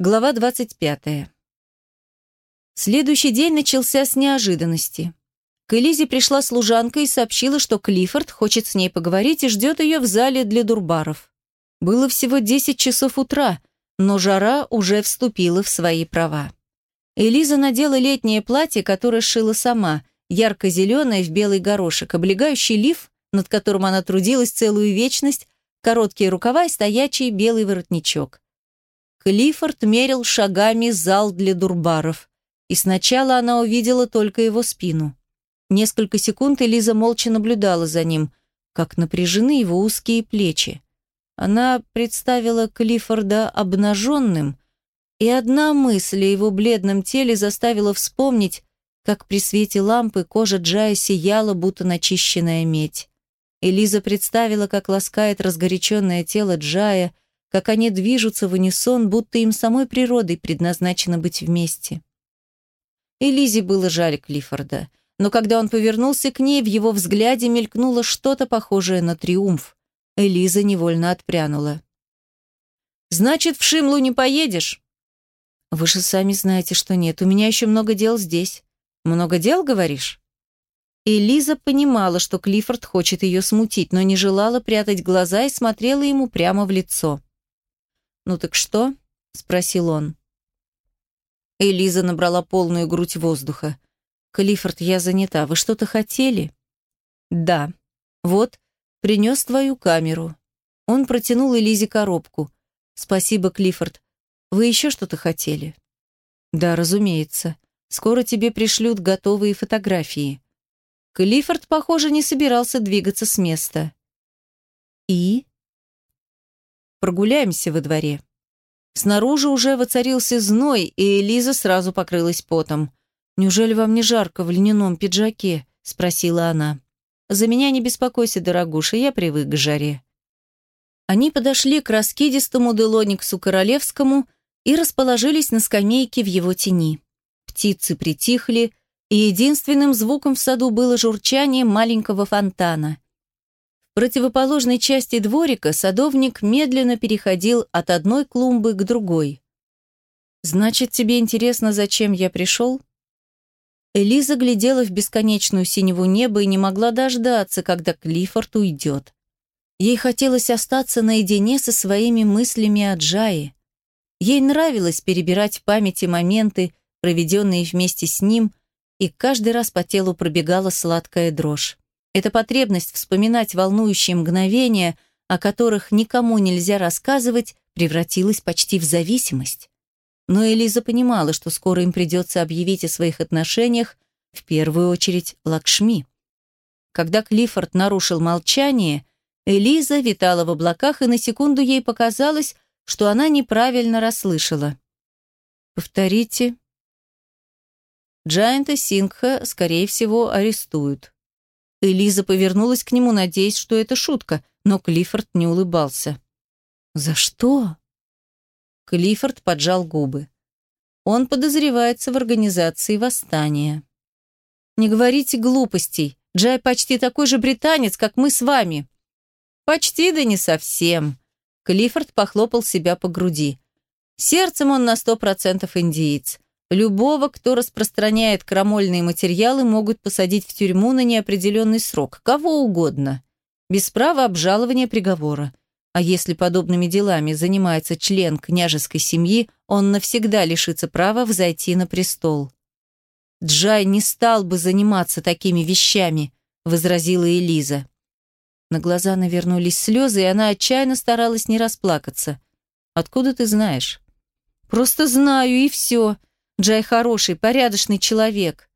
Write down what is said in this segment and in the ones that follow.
Глава 25. Следующий день начался с неожиданности. К Элизе пришла служанка и сообщила, что Клиффорд хочет с ней поговорить и ждет ее в зале для дурбаров. Было всего 10 часов утра, но жара уже вступила в свои права. Элиза надела летнее платье, которое шила сама, ярко-зеленое в белый горошек, облегающий лиф, над которым она трудилась целую вечность, короткие рукава и стоячий белый воротничок. Клиффорд мерил шагами зал для дурбаров, и сначала она увидела только его спину. Несколько секунд Элиза молча наблюдала за ним, как напряжены его узкие плечи. Она представила Клиффорда обнаженным, и одна мысль о его бледном теле заставила вспомнить, как при свете лампы кожа Джая сияла, будто начищенная медь. Элиза представила, как ласкает разгоряченное тело Джая, как они движутся в унисон, будто им самой природой предназначено быть вместе. Элизе было жаль Клиффорда, но когда он повернулся к ней, в его взгляде мелькнуло что-то похожее на триумф. Элиза невольно отпрянула. «Значит, в Шимлу не поедешь?» «Вы же сами знаете, что нет. У меня еще много дел здесь». «Много дел, говоришь?» Элиза понимала, что Клиффорд хочет ее смутить, но не желала прятать глаза и смотрела ему прямо в лицо. «Ну так что?» – спросил он. Элиза набрала полную грудь воздуха. «Клиффорд, я занята. Вы что-то хотели?» «Да. Вот, принес твою камеру». Он протянул Элизе коробку. «Спасибо, Клиффорд. Вы еще что-то хотели?» «Да, разумеется. Скоро тебе пришлют готовые фотографии». Клиффорд, похоже, не собирался двигаться с места. «И?» Прогуляемся во дворе. Снаружи уже воцарился зной, и Элиза сразу покрылась потом. «Неужели вам не жарко в льняном пиджаке?» – спросила она. «За меня не беспокойся, дорогуша, я привык к жаре». Они подошли к раскидистому Делониксу Королевскому и расположились на скамейке в его тени. Птицы притихли, и единственным звуком в саду было журчание маленького фонтана противоположной части дворика садовник медленно переходил от одной клумбы к другой. «Значит, тебе интересно, зачем я пришел?» Элиза глядела в бесконечную синеву неба и не могла дождаться, когда Клиффорд уйдет. Ей хотелось остаться наедине со своими мыслями о Джае. Ей нравилось перебирать в памяти моменты, проведенные вместе с ним, и каждый раз по телу пробегала сладкая дрожь. Эта потребность вспоминать волнующие мгновения, о которых никому нельзя рассказывать, превратилась почти в зависимость. Но Элиза понимала, что скоро им придется объявить о своих отношениях, в первую очередь Лакшми. Когда Клиффорд нарушил молчание, Элиза витала в облаках, и на секунду ей показалось, что она неправильно расслышала. «Повторите». Джайанта Сингха, скорее всего, арестуют. Элиза повернулась к нему, надеясь, что это шутка, но Клиффорд не улыбался. «За что?» Клиффорд поджал губы. Он подозревается в организации восстания. «Не говорите глупостей. Джай почти такой же британец, как мы с вами». «Почти, да не совсем». Клиффорд похлопал себя по груди. Сердцем он на сто процентов индиец. Любого, кто распространяет крамольные материалы, могут посадить в тюрьму на неопределенный срок, кого угодно, без права обжалования приговора. А если подобными делами занимается член княжеской семьи, он навсегда лишится права взойти на престол. «Джай не стал бы заниматься такими вещами», — возразила Элиза. На глаза навернулись слезы, и она отчаянно старалась не расплакаться. «Откуда ты знаешь?» «Просто знаю, и все», Джай хороший, порядочный человек.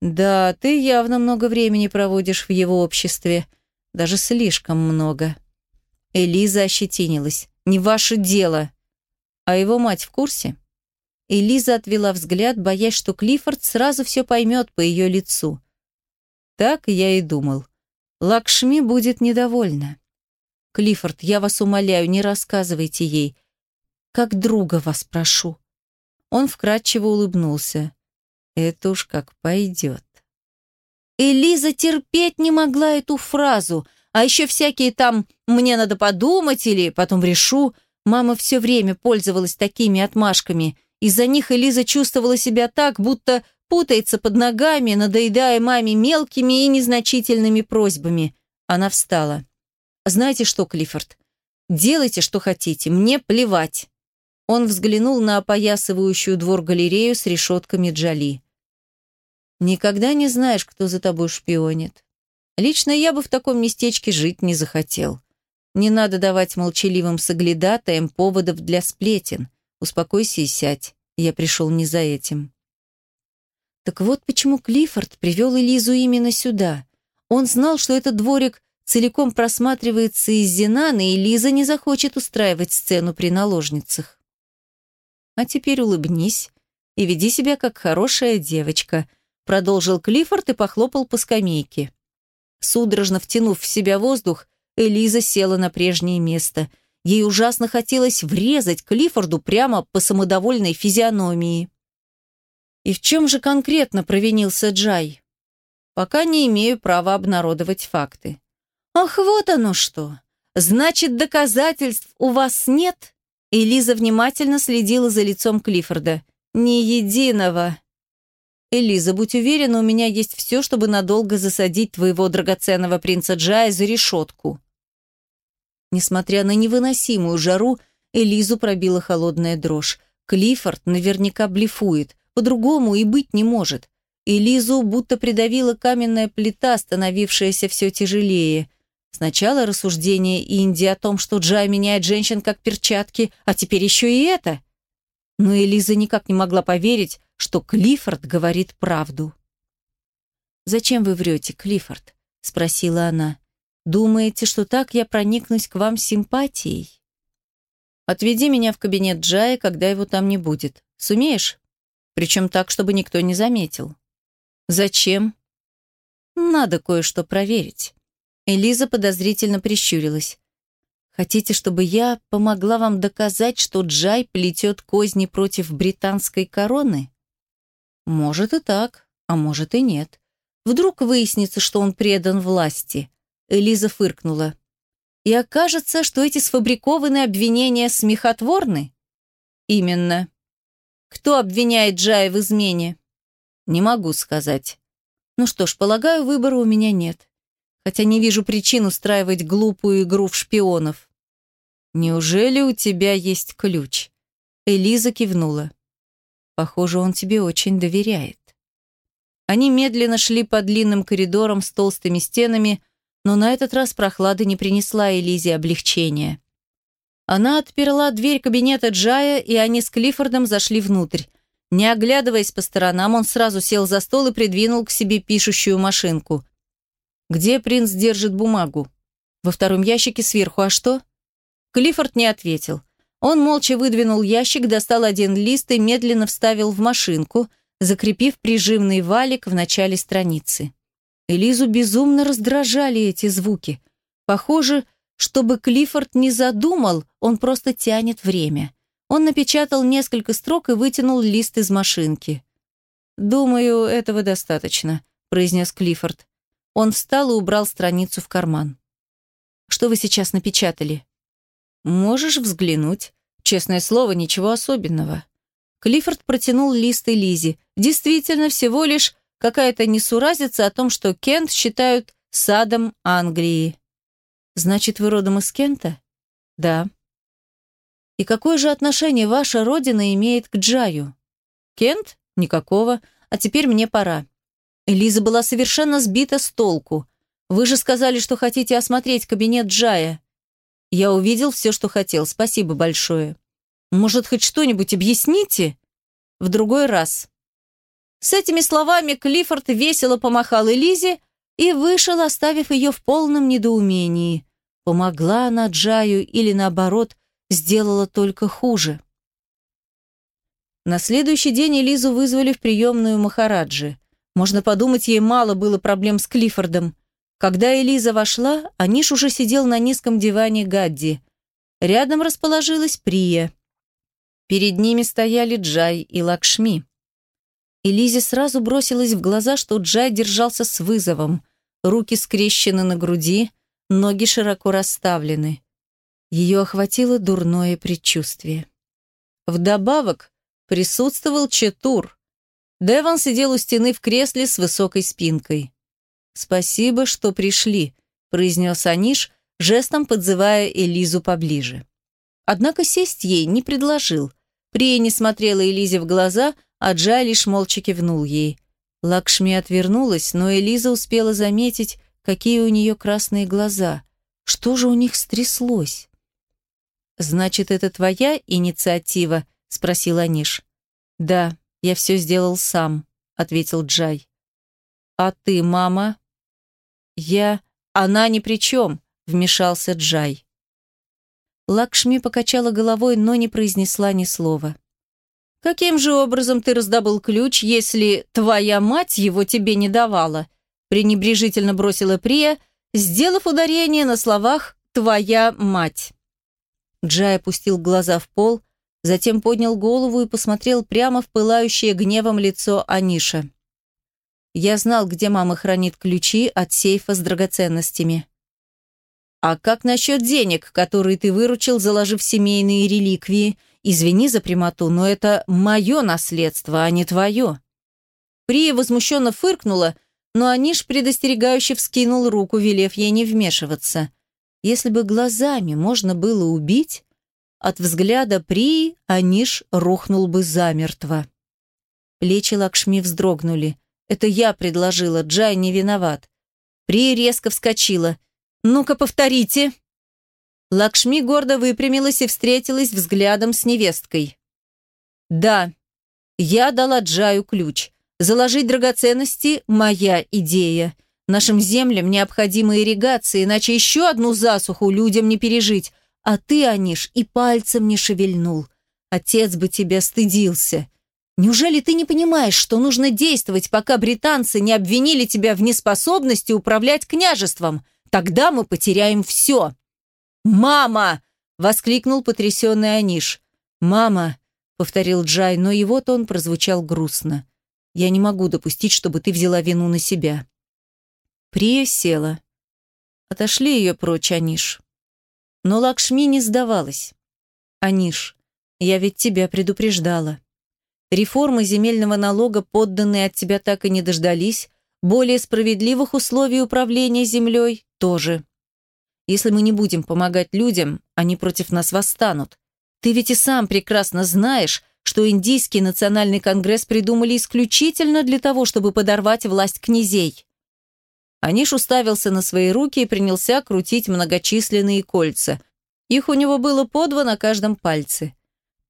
Да, ты явно много времени проводишь в его обществе. Даже слишком много. Элиза ощетинилась. Не ваше дело. А его мать в курсе? Элиза отвела взгляд, боясь, что Клиффорд сразу все поймет по ее лицу. Так я и думал. Лакшми будет недовольна. Клиффорд, я вас умоляю, не рассказывайте ей. Как друга вас прошу. Он вкрадчиво улыбнулся. «Это уж как пойдет». Элиза терпеть не могла эту фразу, а еще всякие там «мне надо подумать» или «потом решу». Мама все время пользовалась такими отмашками. Из-за них Элиза чувствовала себя так, будто путается под ногами, надоедая маме мелкими и незначительными просьбами. Она встала. «Знаете что, Клиффорд? Делайте, что хотите, мне плевать». Он взглянул на опоясывающую двор-галерею с решетками Джоли. «Никогда не знаешь, кто за тобой шпионит. Лично я бы в таком местечке жить не захотел. Не надо давать молчаливым соглядатаям поводов для сплетен. Успокойся и сядь. Я пришел не за этим». Так вот почему Клиффорд привел Элизу именно сюда. Он знал, что этот дворик целиком просматривается из Зинана, и Лиза не захочет устраивать сцену при наложницах. А теперь улыбнись и веди себя как хорошая девочка, продолжил Клиффорд и похлопал по скамейке. Судорожно втянув в себя воздух, Элиза села на прежнее место. Ей ужасно хотелось врезать Клиффорду прямо по самодовольной физиономии. И в чем же конкретно провинился Джай? Пока не имею права обнародовать факты. Ах, вот оно что! Значит, доказательств у вас нет? Элиза внимательно следила за лицом Клиффорда. «Ни единого!» «Элиза, будь уверена, у меня есть все, чтобы надолго засадить твоего драгоценного принца Джая за решетку». Несмотря на невыносимую жару, Элизу пробила холодная дрожь. Клиффорд наверняка блефует, по-другому и быть не может. Элизу будто придавила каменная плита, становившаяся все тяжелее. Сначала рассуждение Инди о том, что Джай меняет женщин как перчатки, а теперь еще и это. Но Элиза никак не могла поверить, что Клиффорд говорит правду. «Зачем вы врете, Клиффорд?» — спросила она. «Думаете, что так я проникнусь к вам симпатией?» «Отведи меня в кабинет Джая, когда его там не будет. Сумеешь? Причем так, чтобы никто не заметил». «Зачем?» «Надо кое-что проверить». Элиза подозрительно прищурилась. «Хотите, чтобы я помогла вам доказать, что Джай плетет козни против британской короны?» «Может и так, а может и нет. Вдруг выяснится, что он предан власти». Элиза фыркнула. «И окажется, что эти сфабрикованные обвинения смехотворны?» «Именно. Кто обвиняет Джая в измене?» «Не могу сказать. Ну что ж, полагаю, выбора у меня нет хотя не вижу причин устраивать глупую игру в шпионов. «Неужели у тебя есть ключ?» Элиза кивнула. «Похоже, он тебе очень доверяет». Они медленно шли по длинным коридорам с толстыми стенами, но на этот раз прохлада не принесла Элизе облегчения. Она отперла дверь кабинета Джая, и они с Клиффордом зашли внутрь. Не оглядываясь по сторонам, он сразу сел за стол и придвинул к себе пишущую машинку. Где принц держит бумагу? Во втором ящике сверху, а что? Клиффорд не ответил. Он молча выдвинул ящик, достал один лист и медленно вставил в машинку, закрепив прижимный валик в начале страницы. Элизу безумно раздражали эти звуки. Похоже, чтобы Клиффорд не задумал, он просто тянет время. Он напечатал несколько строк и вытянул лист из машинки. «Думаю, этого достаточно», — произнес Клиффорд. Он встал и убрал страницу в карман. «Что вы сейчас напечатали?» «Можешь взглянуть. Честное слово, ничего особенного». Клиффорд протянул лист Элизе. Действительно, всего лишь какая-то несуразица о том, что Кент считают садом Англии. «Значит, вы родом из Кента?» «Да». «И какое же отношение ваша родина имеет к Джаю?» «Кент? Никакого. А теперь мне пора. Элиза была совершенно сбита с толку. «Вы же сказали, что хотите осмотреть кабинет Джая». «Я увидел все, что хотел. Спасибо большое». «Может, хоть что-нибудь объясните?» «В другой раз». С этими словами Клиффорд весело помахал Элизе и вышел, оставив ее в полном недоумении. Помогла она Джаю или, наоборот, сделала только хуже. На следующий день Элизу вызвали в приемную Махараджи. Можно подумать, ей мало было проблем с Клиффордом. Когда Элиза вошла, Аниш уже сидел на низком диване Гадди. Рядом расположилась Прия. Перед ними стояли Джай и Лакшми. Элизе сразу бросилось в глаза, что Джай держался с вызовом. Руки скрещены на груди, ноги широко расставлены. Ее охватило дурное предчувствие. Вдобавок присутствовал Четур. Деван сидел у стены в кресле с высокой спинкой. «Спасибо, что пришли», – произнес Аниш, жестом подзывая Элизу поближе. Однако сесть ей не предложил. Прия не смотрела Элизе в глаза, а Джай лишь молча кивнул ей. Лакшми отвернулась, но Элиза успела заметить, какие у нее красные глаза. Что же у них стряслось? «Значит, это твоя инициатива?» – спросил Аниш. «Да, я все сделал сам», – ответил Джай. «А ты, мама?» «Я... Она ни при чем», – вмешался Джай. Лакшми покачала головой, но не произнесла ни слова. «Каким же образом ты раздобыл ключ, если твоя мать его тебе не давала?» пренебрежительно бросила Прия, сделав ударение на словах «твоя мать». Джай опустил глаза в пол, затем поднял голову и посмотрел прямо в пылающее гневом лицо Аниша. «Я знал, где мама хранит ключи от сейфа с драгоценностями». «А как насчет денег, которые ты выручил, заложив семейные реликвии? Извини за прямоту, но это мое наследство, а не твое». Прия возмущенно фыркнула, но Аниш предостерегающе вскинул руку, велев ей не вмешиваться. Если бы глазами можно было убить, от взгляда Прии Аниш рухнул бы замертво. Плечи Лакшми вздрогнули. «Это я предложила, Джай не виноват». Прия резко вскочила. «Ну-ка, повторите!» Лакшми гордо выпрямилась и встретилась взглядом с невесткой. «Да, я дала Джаю ключ. Заложить драгоценности – моя идея. Нашим землям необходимы ирригации, иначе еще одну засуху людям не пережить. А ты, Аниш, и пальцем не шевельнул. Отец бы тебя стыдился. Неужели ты не понимаешь, что нужно действовать, пока британцы не обвинили тебя в неспособности управлять княжеством? Тогда мы потеряем все. «Мама!» – воскликнул потрясенный Аниш. «Мама!» – повторил Джай, но его тон прозвучал грустно. «Я не могу допустить, чтобы ты взяла вину на себя». Прия села. Отошли ее прочь, Аниш. Но Лакшми не сдавалась. «Аниш, я ведь тебя предупреждала. Реформы земельного налога подданные от тебя так и не дождались, более справедливых условий управления землей тоже. Если мы не будем помогать людям, они против нас восстанут. Ты ведь и сам прекрасно знаешь, что Индийский национальный конгресс придумали исключительно для того, чтобы подорвать власть князей. Аниш уставился на свои руки и принялся крутить многочисленные кольца. Их у него было по два на каждом пальце.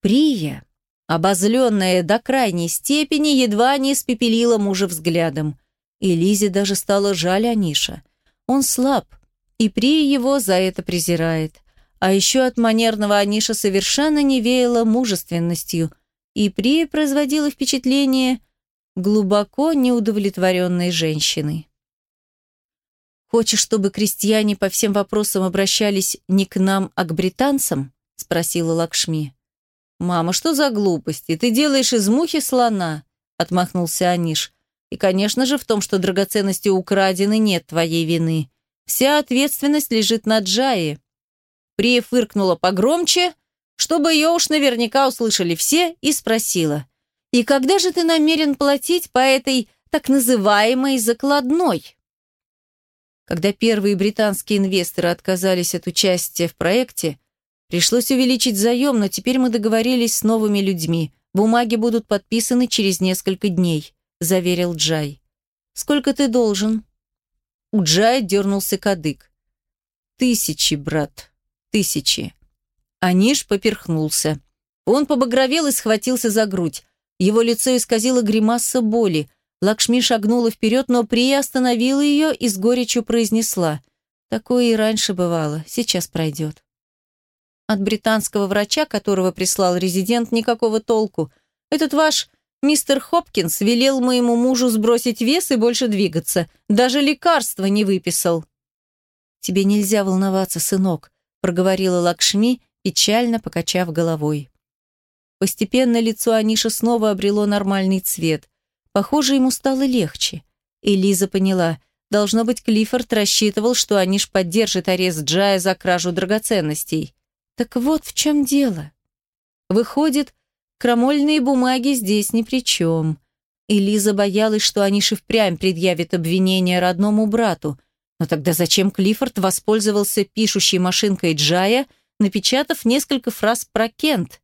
Прия, обозленная до крайней степени, едва не испепелила мужа взглядом. И Лизе даже стало жаль Аниша. Он слаб, и Прия его за это презирает. А еще от манерного Аниша совершенно не веяло мужественностью, и Прия производила впечатление глубоко неудовлетворенной женщины. «Хочешь, чтобы крестьяне по всем вопросам обращались не к нам, а к британцам?» – спросила Лакшми. «Мама, что за глупости? Ты делаешь из мухи слона!» – отмахнулся Аниш. И, конечно же, в том, что драгоценности украдены, нет твоей вины. Вся ответственность лежит на Джае. Прия фыркнула погромче, чтобы ее уж наверняка услышали все, и спросила. «И когда же ты намерен платить по этой так называемой закладной?» Когда первые британские инвесторы отказались от участия в проекте, пришлось увеличить заем, но теперь мы договорились с новыми людьми. Бумаги будут подписаны через несколько дней заверил Джай. «Сколько ты должен?» У Джая дернулся кадык. «Тысячи, брат, тысячи». Аниш поперхнулся. Он побагровел и схватился за грудь. Его лицо исказило гримаса боли. Лакшми шагнула вперед, но Прия остановила ее и с горечью произнесла. «Такое и раньше бывало, сейчас пройдет». От британского врача, которого прислал резидент, никакого толку. Этот ваш Мистер Хопкинс велел моему мужу сбросить вес и больше двигаться. Даже лекарства не выписал. «Тебе нельзя волноваться, сынок», — проговорила Лакшми, печально покачав головой. Постепенно лицо Аниши снова обрело нормальный цвет. Похоже, ему стало легче. Элиза поняла. Должно быть, Клиффорд рассчитывал, что Аниш поддержит арест Джая за кражу драгоценностей. Так вот в чем дело. Выходит, крамольные бумаги здесь ни при чем. И боялась, что Аниш и впрямь предъявит обвинение родному брату. Но тогда зачем Клиффорд воспользовался пишущей машинкой Джая, напечатав несколько фраз про Кент?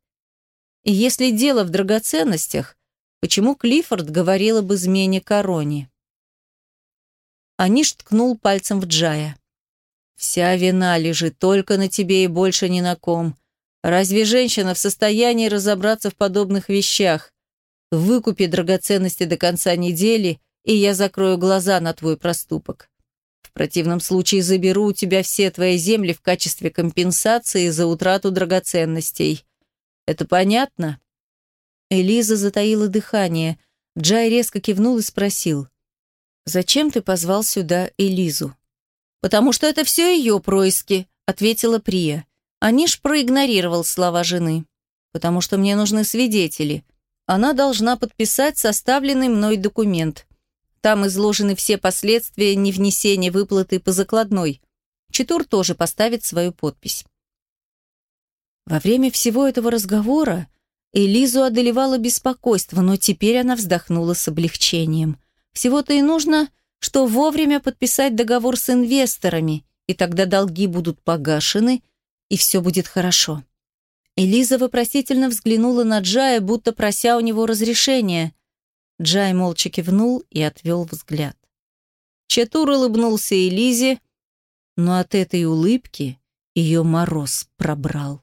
И если дело в драгоценностях, почему Клиффорд говорил об измене короне? Аниш ткнул пальцем в Джая. «Вся вина лежит только на тебе и больше ни на ком. Разве женщина в состоянии разобраться в подобных вещах? Выкупи драгоценности до конца недели, и я закрою глаза на твой проступок. В противном случае заберу у тебя все твои земли в качестве компенсации за утрату драгоценностей. Это понятно?» Элиза затаила дыхание. Джай резко кивнул и спросил. «Зачем ты позвал сюда Элизу?» «Потому что это все ее происки», — ответила Прия. Аниш проигнорировал слова жены. «Потому что мне нужны свидетели. Она должна подписать составленный мной документ. Там изложены все последствия невнесения выплаты по закладной. Читур тоже поставит свою подпись». Во время всего этого разговора Элизу одолевало беспокойство, но теперь она вздохнула с облегчением. Всего-то и нужно, что вовремя подписать договор с инвесторами, и тогда долги будут погашены, и все будет хорошо. Элиза вопросительно взглянула на Джая, будто прося у него разрешения. Джай молча кивнул и отвел взгляд. Четур улыбнулся Элизе, но от этой улыбки ее мороз пробрал.